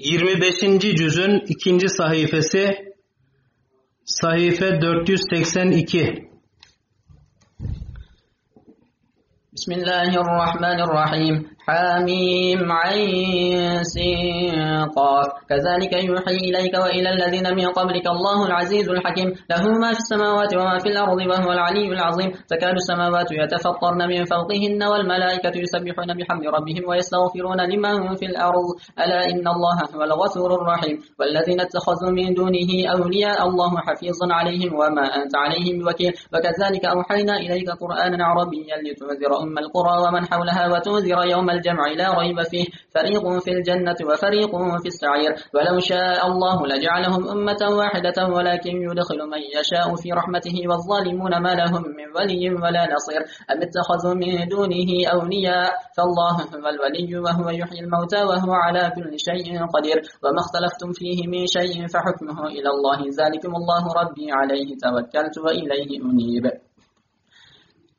25. cüzün ikinci sayfası sayfa 482 Bismillahirrahmanirrahim حميم عين قاف كذلك يوحي إليك وإلى الذين من قبلك الله العزيز الحكيم. له ما في السماوات وما في الأرض وهو العلي العظيم. تكاد السماوات يتفطرن من فوقهن والملائكة يسبحون بحمد ربهم ويستغفرون لمن في الأرض. ألا إن الله هو الغفور الرحيم. والذين اتخذوا من دونه أولياء الله حفيظ عليهم وما أنت عليهم بوكيل. وكذلك أوحينا إليك قرآنا عربيا لتنذر أم القرى ومن حولها وتنذر يوم الجمع لا ريب فيه. فريق في الجنة وفريق في السعير. ولو شاء الله لجعلهم أمة واحدة ولكن يدخل من يشاء في رحمته والظالمون ما لهم من ولي ولا نصير. أم اتخذوا من دونه أولياء؟ فالله هو الولي وهو يحيي الموتى وهو على كل شيء قدير. وما اختلفتم فيه من شيء فحكمه إلى الله. ذلكم الله ربي عليه توكلت وإليه أنيب.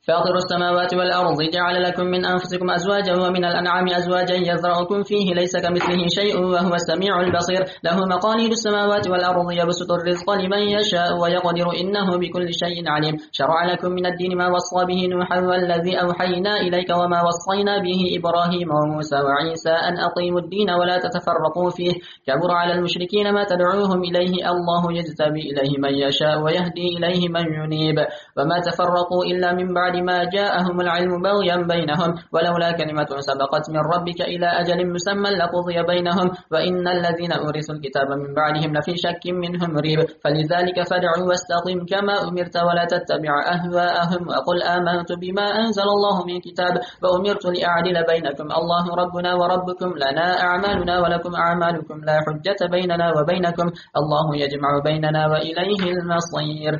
فاطر السماوات والأرض جعل لكم من أنفسكم أزواجا ومن الأنعام أزواجا يزرعكم فيه ليس كمثله شيء وهو السميع البصير. له مقاليد السماوات والأرض يبسط الرزق لمن يشاء ويقدر إنه بكل شيء عليم. شرع لكم من الدين ما وصى به نوحا والذي أوحينا إليك وما وصينا به إبراهيم وموسى وعيسى أن أقيموا الدين ولا تتفرقوا فيه. كبر على المشركين ما تدعوهم إليه. الله يجتبي إليه من يشاء ويهدي إليه من ينيب. وما تفرقوا إلا من بعد ما جاءهم العلم بغيا بينهم ولولا كلمة سبقت من ربك إلى أجل مسمى لقضي بينهم وإن الذين أورثوا الكتاب من بعدهم لفي شك منه مريب فلذلك فادعوا واستقم كما أمرت ولا تتبع أهواءهم وقل آمنت بما أنزل الله من كتاب وأمرت لأعدل بينكم. الله ربنا وربكم لنا أعمالنا ولكم أعمالكم لا حجة بيننا وبينكم. الله يجمع بيننا وإليه المصير.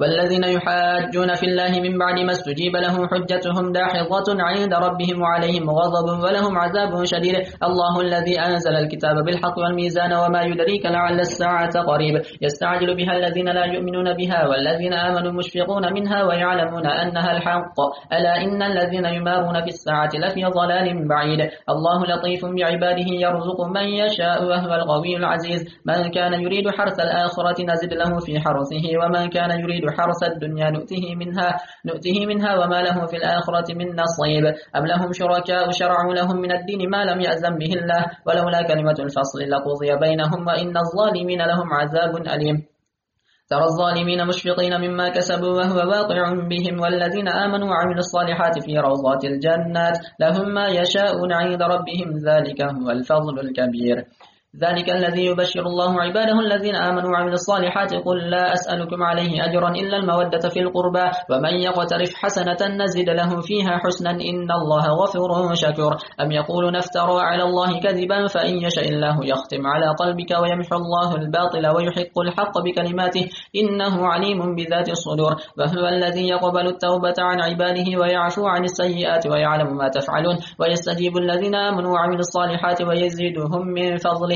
والذين يحاجون في الله من بعد ما استجيب له حجتهم داحظة عند ربهم وعليهم غضب ولهم عذاب شديد. الله الذي أنزل الكتاب بالحق والميزان وما يدريك لعل الساعة قريب. يستعجل بها الذين لا يؤمنون بها والذين آمنوا مشفقون منها ويعلمون أنها الحق. ألا إن الذين يمارون في الساعة لفي ضلال بعيد. الله لطيف بعباده يرزق من يشاء وهو القوي العزيز. من كان يريد حرث الآخرة نزد له في حرثه ومن كان يريد حرث الدنيا نؤته منها نؤته منها وما له في الآخرة من نصيب. أم لهم شركاء شرعوا لهم من الدين ما لم يأذن به الله ولولا كلمة الفصل لقضي بينهم وإن الظالمين لهم عذاب أليم. ترى الظالمين مشفقين مما كسبوا وهو واقع بهم والذين آمنوا وعملوا الصالحات في روضات الجنات لهم ما يشاءون عند ربهم ذلك هو الفضل الكبير. ذلك الذي يبشر الله عباده الذين آمنوا وعملوا الصالحات. قل لا أسألكم عليه أجرا إلا المودة في القربى. ومن يقترف حسنة نزد له فيها حسنا إن الله غفور شكور. أم يقول نفترى على الله كذبا فإن يشاء الله يختم على قلبك ويمحو الله الباطل ويحق الحق بكلماته. إنه عليم بذات الصدور. وهو الذي يقبل التوبة عن عباده ويعفو عن السيئات ويعلم ما تفعلون. ويستجيب الذين آمنوا وعملوا الصالحات ويزيدهم من فضله.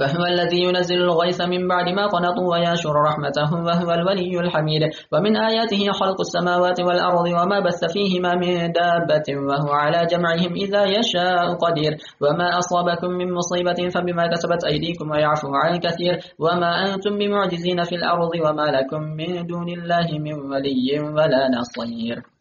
وهو الذي ينزل الغيث من بعد ما قنطوا وينشر رحمته وهو الولي الحميد. ومن آياته خلق السماوات والأرض وما بث فيهما من دابة وهو على جمعهم إذا يشاء قدير. وما أصابكم من مصيبة فبما كسبت أيديكم ويعفو عن كثير. وما أنتم بمعجزين في الأرض وما لكم من دون الله من ولي ولا نصير.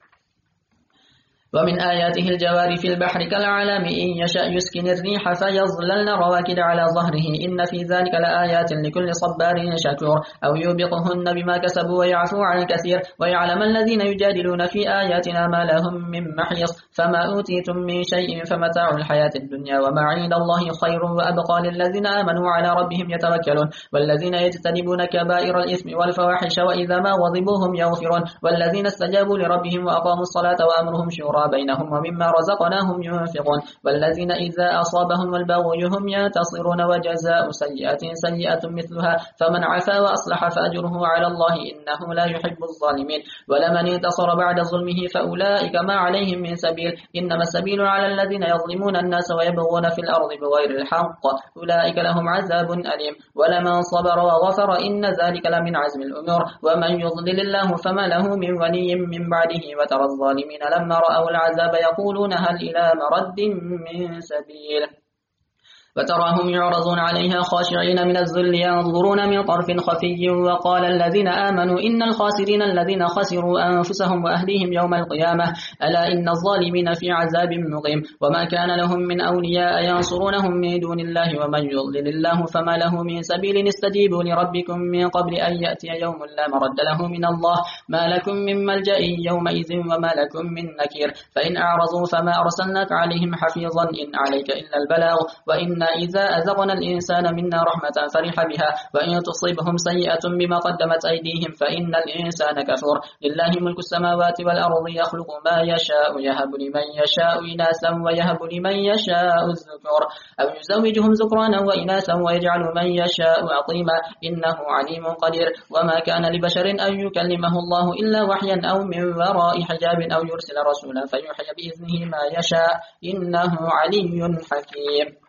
ومن آياته الجوار في البحر كالعلام إن يشأ يسكن الريح فيظللن رواكد على ظهره. إن في ذلك لآيات لكل صبار شكور. أو يوبقهن بما كسبوا ويعفو عن كثير. ويعلم الذين يجادلون في آياتنا ما لهم من محيص. فما أوتيتم من شيء فمتاع الحياة الدنيا وما عند الله خير وأبقى للذين آمنوا على ربهم يتوكلون. والذين يجتنبون كبائر الإثم والفواحش وإذا ما وضبوهم يغفرون. والذين استجابوا لربهم وأقاموا الصلاة وأمرهم شورى. بينهم ومما رزقناهم ينفقون. والذين إذا أصابهم البغي هم ينتصرون وجزاء سيئة سيئة مثلها فمن عفا وأصلح فأجره على الله إنه لا يحب الظالمين. ولمن انتصر بعد ظلمه فأولئك ما عليهم من سبيل. إنما السبيل على الذين يظلمون الناس ويبغون في الأرض بغير الحق. أولئك لهم عذاب أليم. ولمن صبر وغفر إن ذلك لمن عزم الأمور. ومن يضلل الله فما له من ولي من بعده وترى الظالمين لما رأوا العذاب يقولون هل إلى مرد من سبيل فتراهم يعرضون عليها خاشعين من الذل ينظرون من طرف خفي وقال الذين آمنوا إن الخاسرين الذين خسروا أنفسهم وأهليهم يوم القيامة ألا إن الظالمين في عذاب مقيم؟ وما كان لهم من أولياء ينصرونهم من دون الله ومن يضلل الله فما له من سبيل. استجيبوا لربكم من قبل أن يأتي يوم لا مرد له من الله. ما لكم من ملجأ يومئذ وما لكم من نكير. فإن أعرضوا فما أرسلناك عليهم حفيظا إن عليك إلا البلاغ وإن إذا أذقنا الإنسان منا رحمة فرح بها وإن تصيبهم سيئة بما قدمت أيديهم فإن الإنسان كفور لله ملك السماوات والأرض يخلق ما يشاء يهب لمن يشاء إناسا ويهب لمن يشاء الذكور أو يزوجهم ذكرانا وإناسا ويجعل من يشاء عقيما إنه عليم قدير وما كان لبشر أن يكلمه الله إلا وحيا أو من وراء حجاب أو يرسل رسولا فيوحي بإذنه ما يشاء إنه علي حكيم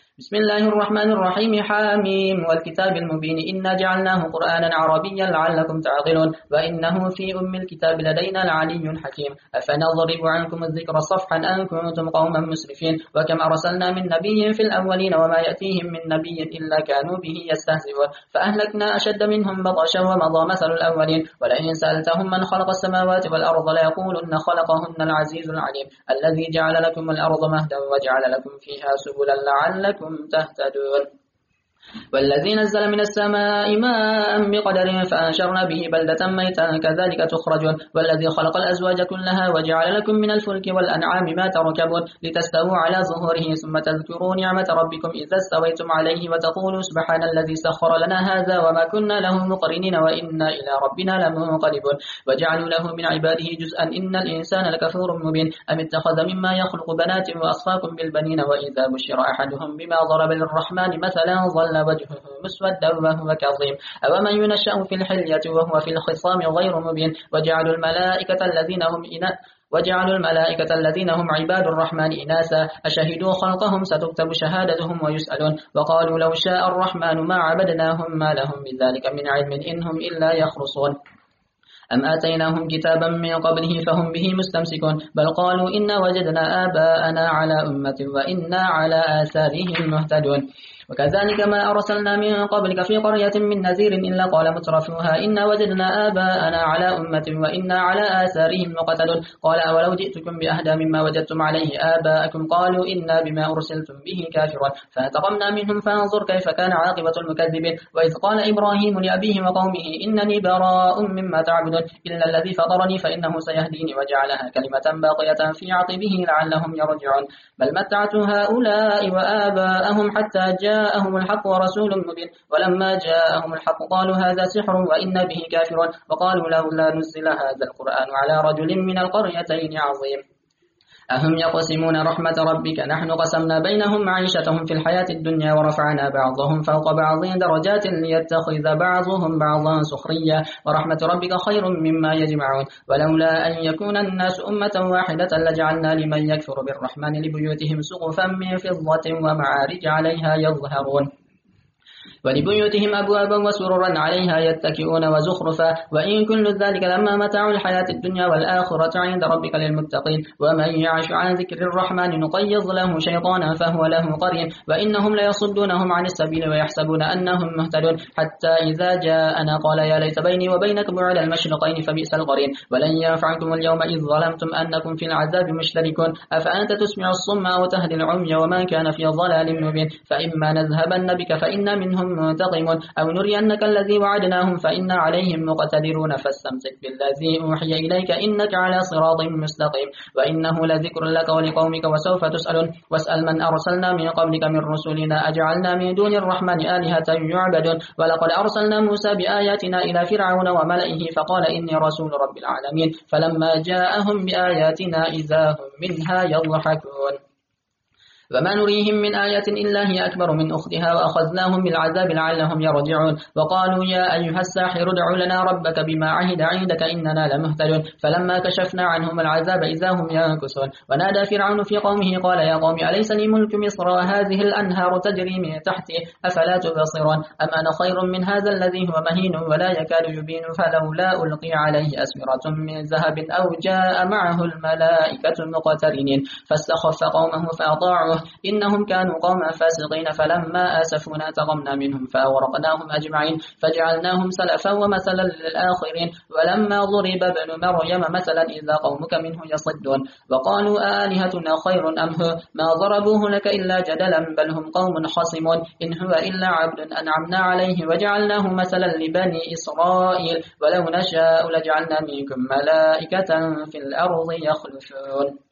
بسم الله الرحمن الرحيم. حاميم. والكتاب المبين. إنا جعلناه قرآنا عربيا لعلكم تعقلون. وإنه في أم الكتاب لدينا لعلي حكيم. أفنضرب عنكم الذكر صفحا أن كنتم قوما مسرفين. وكم أرسلنا من نبي في الأولين وما يأتيهم من نبي إلا كانوا به يستهزئون. فأهلكنا أشد منهم بطشا ومضى مثل الأولين. ولئن سألتهم من خلق السماوات والأرض ليقولن خلقهن العزيز العليم. الذي جعل لكم الأرض مهدا وجعل لكم فيها سبلا لعلكم تهتدون. والذي نزل من السماء ماء بقدر فأنشرنا به بلدة ميتا كذلك تخرجون. والذي خلق الأزواج كلها وجعل لكم من الفلك والأنعام ما تركبون لتستووا على ظهوره ثم تذكروا نعمة ربكم إذا استويتم عليه وتقولوا سبحان الذي سخر لنا هذا وما كنا له مقرنين وإنا إلى ربنا لمنقلبون. وجعلوا له من عباده جزءا إن الإنسان لكفور مبين. أم اتخذ مما يخلق بنات وأصفاكم بالبنين وإذا بشر أحدهم بما ضرب للرحمن مثلا ظل وجهه مسودا وهو كظيم. أو من ينشأ في الحلية وهو في الخصام غير مبين. وجعلوا الملائكة الذين هم إناء وجعلوا الملائكة الذين هم عباد الرحمن إناسا. أشهدوا خلقهم؟ ستكتب شهادتهم ويسألون. وقالوا لو شاء الرحمن ما عبدناهم ما لهم بذلك من علم إنهم إلا يخرصون. أم آتيناهم كتابا من قبله فهم به مستمسكون. بل قالوا إنا وجدنا آباءنا على أمة وإنا على آثارهم مهتدون. وكذلك ما أرسلنا من قبلك في قرية من نذير إلا قال مترفوها إنا وجدنا آباءنا على أمة وإنا على آثارهم مقتدون. قال أولو جئتكم بأهدى مما وجدتم عليه آباءكم؟ قالوا إنا بما أرسلتم به كافرون. فانتقمنا منهم فانظر كيف كان عاقبة المكذبين. وإذ قال إبراهيم لأبيه وقومه إنني براء مما تعبدون. إلا الذي فطرني فإنه سيهديني وجعلها كلمة باقية في عقبه لعلهم يرجعون. بل متعت هؤلاء وآباءهم حتى جاء جاءهم الحق ورسول مبين. ولما جاءهم الحق قالوا هذا سحر وإن به كافرون. وقالوا لولا نزل هذا القرآن على رجل من القريتين عظيم. أهم يقسمون رحمة ربك؟ نحن قسمنا بينهم معيشتهم في الحياة الدنيا ورفعنا بعضهم فوق بعض درجات ليتخذ بعضهم بعضا سخريا ورحمة ربك خير مما يجمعون. ولولا أن يكون الناس أمة واحدة لجعلنا لمن يكفر بالرحمن لبيوتهم سقفا من فضة ومعارج عليها يظهرون. ولبيوتهم أبوابا وسررا عليها يتكئون وزخرفا وإن كل ذلك لما متاع الحياة الدنيا والآخرة عند ربك للمتقين. ومن يعش عن ذكر الرحمن نقيض له شيطانا فهو له قرين. وإنهم ليصدونهم عن السبيل ويحسبون أنهم مهتدون. حتى إذا جاءنا قال يا ليت بيني وبينك بعد المشرقين فبئس القرين. ولن ينفعكم اليوم إذ ظلمتم أنكم في العذاب مشتركون. أفأنت تسمع الصم أو تهدي العمي وما كان في ضلال مبين. فإما نذهبن بك فإن منهم منتقمون. أو نرينك الذي وعدناهم فإنا عليهم مقتدرون. فاستمسك بالذي أوحي إليك إنك على صراط مستقيم. وإنه لذكر لك ولقومك وسوف تسألون. واسأل من أرسلنا من قبلك من رسلنا. أجعلنا من دون الرحمن آلهة يعبدون. ولقد أرسلنا موسى بآياتنا إلى فرعون وملئه فقال إني رسول رب العالمين. فلما جاءهم بآياتنا إذا هم منها يضحكون. وما نريهم من آية إلا هي أكبر من أختها وأخذناهم بالعذاب لعلهم يرجعون وقالوا يا أيها الساحر ادع لنا ربك بما عهد عندك إننا لمهتدون فلما كشفنا عنهم العذاب إذا هم ينكسون ونادى فرعون في قومه قال يا قوم أليس لي ملك مصر وهذه الأنهار تجري من تحتي أفلا تبصرون أم أنا خير من هذا الذي هو مهين ولا يكاد يبين فلولا ألقي عليه أسورة من ذهب أو جاء معه الملائكة مقترنين فاستخف قومه فأطاعوه إنهم كانوا قوما فاسقين فلما آسفونا تغمنا منهم فأورقناهم أجمعين فجعلناهم سلفا ومثلا للآخرين ولما ضرب ابن مريم مثلا إذا قومك منه يصدون. وقالوا آلهتنا خير أم هو؟ ما ضربوه لك إلا جدلا بل هم قوم خصمون. إن هو إلا عبد أنعمنا عليه وجعلناه مثلا لبني إسرائيل. ولو نشاء لجعلنا منكم ملائكة في الأرض يخلفون.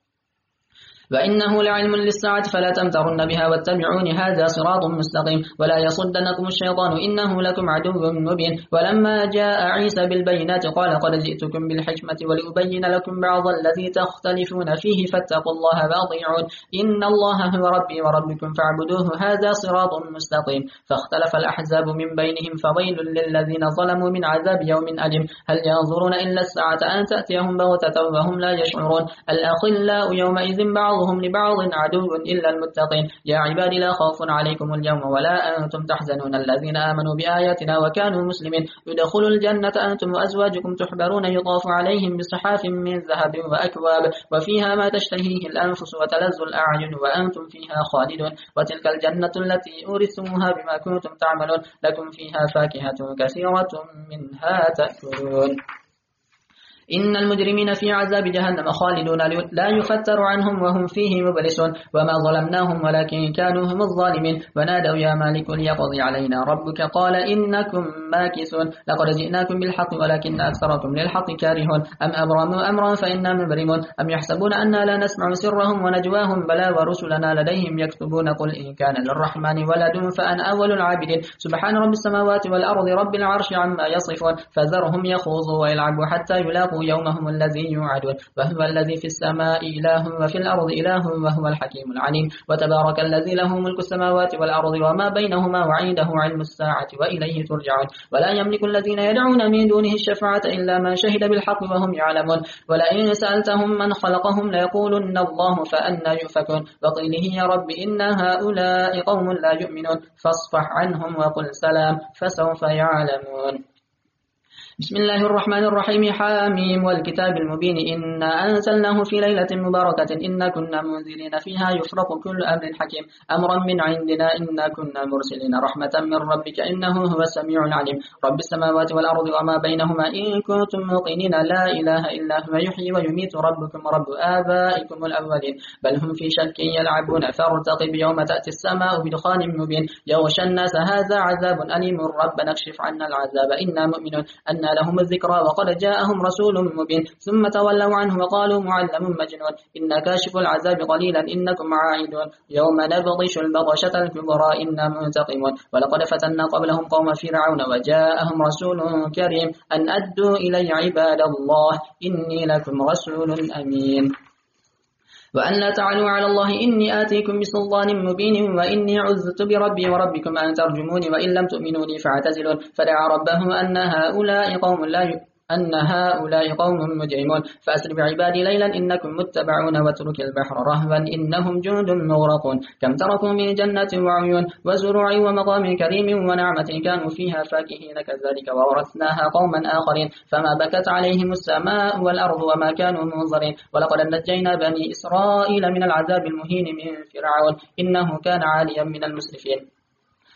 وإنه لعلم للساعة فلا تمترن بها واتبعون هذا صراط مستقيم ولا يصدنكم الشيطان إنه لكم عدو مبين ولما جاء عيسى بالبينات قال قد جئتكم بالحكمة ولأبين لكم بعض الذي تختلفون فيه فاتقوا الله وأطيعون إن الله هو ربي وربكم فاعبدوه هذا صراط مستقيم فاختلف الأحزاب من بينهم فويل للذين ظلموا من عذاب يوم أليم هل ينظرون إلا الساعة أن تأتيهم بغتة وهم لا يشعرون الأخلاء يومئذ بعض بعضهم لبعض عدو إلا المتقين. يا عبادي لا خوف عليكم اليوم ولا أنتم تحزنون. الذين آمنوا بآياتنا وكانوا مسلمين. يدخلوا الجنة أنتم وأزواجكم تحبرون. يطاف عليهم بصحاف من ذهب وأكواب. وفيها ما تشتهيه الأنفس وتلذ الأعين وأنتم فيها خالدون. وتلك الجنة التي أورثتموها بما كنتم تعملون. لكم فيها فاكهة كثيرة منها تأكلون. إن المجرمين في عذاب جهنم خالدون لا يفتر عنهم وهم فيه مبلسون. وما ظلمناهم ولكن كانوا هم الظالمين. ونادوا يا مالك ليقضي علينا. ربك قال إنكم ماكسون لقد جئناكم بالحق ولكن أكثركم للحق كارهون. أم أبرموا أمرا فإنا مبرمون. أم يحسبون أنا لا نسمع سرهم ونجواهم؟ بلا ورسلنا لديهم يكتبون قل إن كان للرحمن ولد فأنا أول العابدين. سبحان رب السماوات والأرض رب العرش عما يصفون. فذرهم يخوضوا ويلعبوا حتى يلاقوا يومهم الذي يوعدون. وهو الذي في السماء إله وفي الأرض إله وهو الحكيم العليم. وتبارك الذي له ملك السماوات والأرض وما بينهما وعنده علم الساعة وإليه ترجعون. ولا يملك الذين يدعون من دونه الشفاعة إلا من شهد بالحق وهم يعلمون. ولئن سألتهم من خلقهم ليقولن الله فأنا يؤفكون. وقيله يا رب إن هؤلاء قوم لا يؤمنون. فاصفح عنهم وقل سلام فسوف يعلمون. بسم الله الرحمن الرحيم حاميم والكتاب المبين. إنا أنزلناه في ليلة مباركة. إنا كنا منذرين فيها. يفرق كل أمر حكيم. أمرا من عندنا. إنا كنا مرسلين. رحمة من ربك. إنه هو السميع العليم. رب السماوات والأرض وما بينهما. إن كنتم موقنين. لا إله إلا هو. يحيي ويميت. ربكم رب آبائكم الأولين. بل هم في شك يلعبون. فارتقب يوم تأتي السماء بدخان مبين. يغشى الناس. هذا عذاب أليم. ربنا اكشف عنا العذاب. إنا مؤمنون. أن لهم الذكرى وقد جاءهم رسول مبين. ثم تولوا عنه وقالوا معلم مجنون. إن كاشف العذاب قليلا إنكم عائدون يوم نبطش البطشة الكبرى إنا منتقمون. ولقد فتنا قبلهم قوم فرعون وجاءهم رسول كريم أن أدوا إلي عباد الله إني لكم رسول أمين. وأن لا تعلوا على الله إني آتيكم بسلطان مبين وإني عذت بربي وربكم أن ترجموني وإن لم تؤمنوني فاعتزلون فدعا ربه أن هؤلاء قوم لا يؤمنون. أن هؤلاء قوم مجرمون. فأسر بعبادي ليلا إنكم متبعون واترك البحر رهبا إنهم جند مغرقون. كم تركوا من جنة وعيون وزروع ومقام كريم ونعمة كانوا فيها فاكهين كذلك وورثناها قوما آخرين. فما بكت عليهم السماء والأرض وما كانوا منظرين. ولقد نجينا بني إسرائيل من العذاب المهين من فرعون. إنه كان عاليا من المسرفين.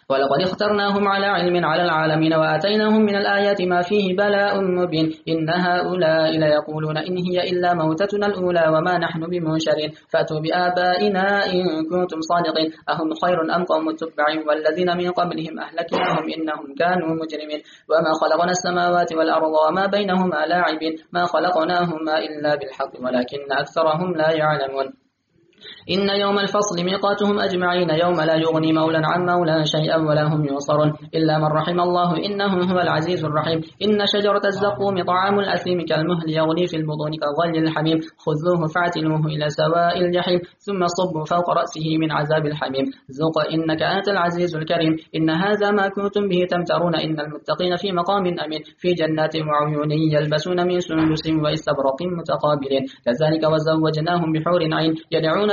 ولقد اخترناهم على علم على العالمين وآتيناهم من الآيات ما فيه بلاء مبين. إن هؤلاء ليقولون إن هي إلا موتتنا الأولى وما نحن بمنشرين. فأتوا بآبائنا إن كنتم صادقين. أهم خير أم قوم التبع والذين من قبلهم أهلكناهم إنهم كانوا مجرمين. وما خلقنا السماوات والأرض وما بينهما لاعبين. ما خلقناهما إلا بالحق ولكن أكثرهم لا يعلمون. إن يوم الفصل ميقاتهم أجمعين يوم لا يغني مولا عن مولا شيئا ولا هم ينصرون. إلا من رحم الله إنه هو العزيز الرحيم. إن شجرة الزقوم طعام الأثيم كالمهل يغلي في البطون كغلي الحميم. خذوه فاعتلوه إلى سواء الجحيم ثم صبوا فوق رأسه من عذاب الحميم. ذوق إنك أنت العزيز الكريم. إن هذا ما كنتم به تمترون. إن المتقين في مقام أمين. في جنات وعيون يلبسون من سندس وإستبرق متقابلين. كذلك وزوجناهم بحور عين يدعون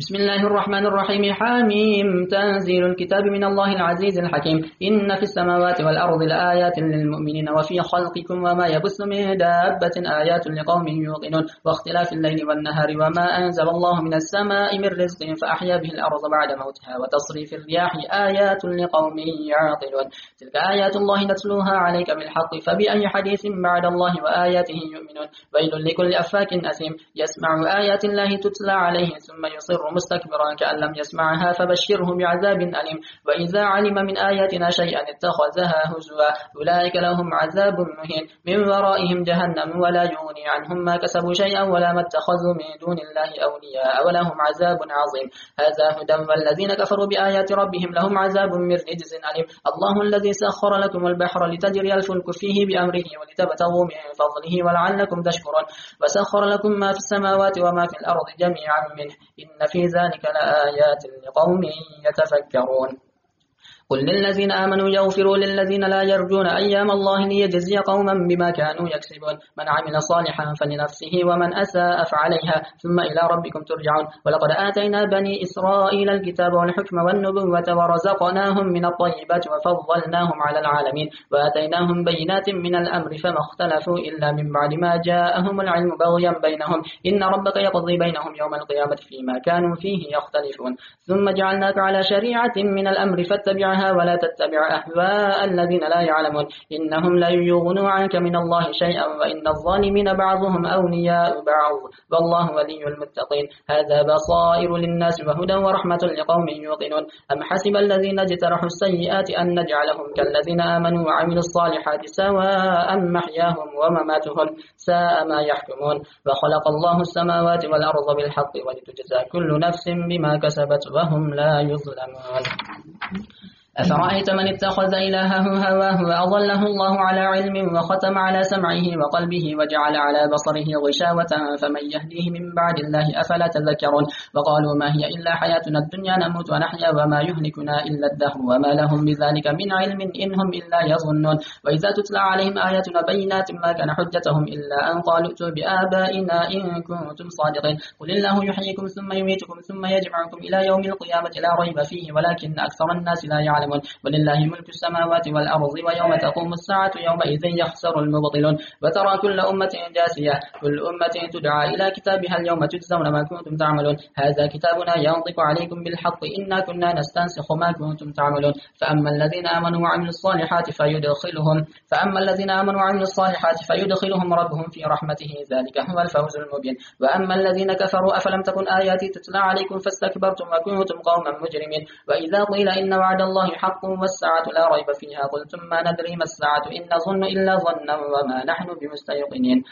بسم الله الرحمن الرحيم. حاميم تنزيل الكتاب من الله العزيز الحكيم. إن في السماوات والأرض لآيات للمؤمنين وفي خلقكم وما يبث من دابة آيات لقوم يوقنون. واختلاف الليل والنهار وما أنزل الله من السماء من رزق فأحيا به الأرض بعد موتها وتصريف الرياح آيات لقوم يعقلون. تلك آيات الله نتلوها عليك بالحق فبأي حديث بعد الله وآياته يؤمنون. ويل لكل أفاك أثيم. يسمع آيات الله تتلى عليه ثم يصر مستكبرا كأن لم يسمعها فبشره بعذاب أليم. وإذا علم من آياتنا شيئا اتخذها هزوا أولئك لهم عذاب مهين. من ورائهم جهنم ولا يغني عنهم ما كسبوا شيئا ولا ما اتخذوا من دون الله أولياء ولهم عذاب عظيم. هذا هدى والذين كفروا بآيات ربهم لهم عذاب من رجز أليم. الله الذي سخر لكم البحر لتجري الفلك فيه بأمره ولتبتغوا من فضله ولعلكم تشكرون. وسخر لكم ما في السماوات وما في الأرض جميعا منه. إن في ذلك لآيات لقوم يتفكرون. قل للذين آمنوا يغفروا للذين لا يرجون أيام الله ليجزي قوما بما كانوا يكسبون. من عمل صالحا فلنفسه ومن أساء فعليها ثم إلى ربكم ترجعون. ولقد آتينا بني إسرائيل الكتاب والحكم والنبوة ورزقناهم من الطيبات وفضلناهم على العالمين. وآتيناهم بينات من الأمر فما اختلفوا إلا من بعد ما جاءهم العلم بغيا بينهم. إن ربك يقضي بينهم يوم القيامة فيما كانوا فيه يختلفون. ثم جعلناك على شريعة من الأمر فاتبعها عنها ولا تتبع أهواء الذين لا يعلمون. إنهم لا يغنوا عنك من الله شيئا وإن الظالمين بعضهم أولياء بعض. والله ولي المتقين. هذا بصائر للناس وهدى ورحمة لقوم يوقنون. أم حسب الذين اجترحوا السيئات أن نجعلهم كالذين آمنوا وعملوا الصالحات سواء محياهم ومماتهم. ساء ما يحكمون. وخلق الله السماوات والأرض بالحق ولتجزى كل نفس بما كسبت وهم لا يظلمون. أفرأيت من اتخذ إلهه هواه وأضله الله على علم وختم على سمعه وقلبه وجعل على بصره غشاوة فمن يهديه من بعد الله أفلا تذكرون وقالوا ما هي إلا حياتنا الدنيا نموت ونحيا وما يهلكنا إلا الدهر وما لهم بذلك من علم إنهم إلا يظنون وإذا تتلى عليهم آياتنا بينات ما كان حجتهم إلا أن قالوا ائتوا بآبائنا إن كنتم صادقين قل الله يحييكم ثم يميتكم ثم يجمعكم إلى يوم القيامة لا ريب فيه ولكن أكثر الناس لا يعلمون ولله ملك السماوات والأرض ويوم تقوم الساعة يومئذ يخسر المبطلون. وترى كل أمة جاسية كل أمة تدعى إلى كتابها اليوم تجزون ما كنتم تعملون. هذا كتابنا ينطق عليكم بالحق إنا كنا نستنسخ ما كنتم تعملون. فأما الذين آمنوا وعملوا الصالحات فيدخلهم فأما الذين آمنوا وعملوا الصالحات فيدخلهم ربهم في رحمته ذلك هو الفوز المبين. وأما الذين كفروا أفلم تكن آياتي تتلى عليكم فاستكبرتم وكنتم قوما مجرمين. وإذا قيل إن وعد الله حق والساعة لا ريب فيها. قلتم ما ندري ما الساعة. إن نظن إلا ظنا وما نحن بمستيقنين.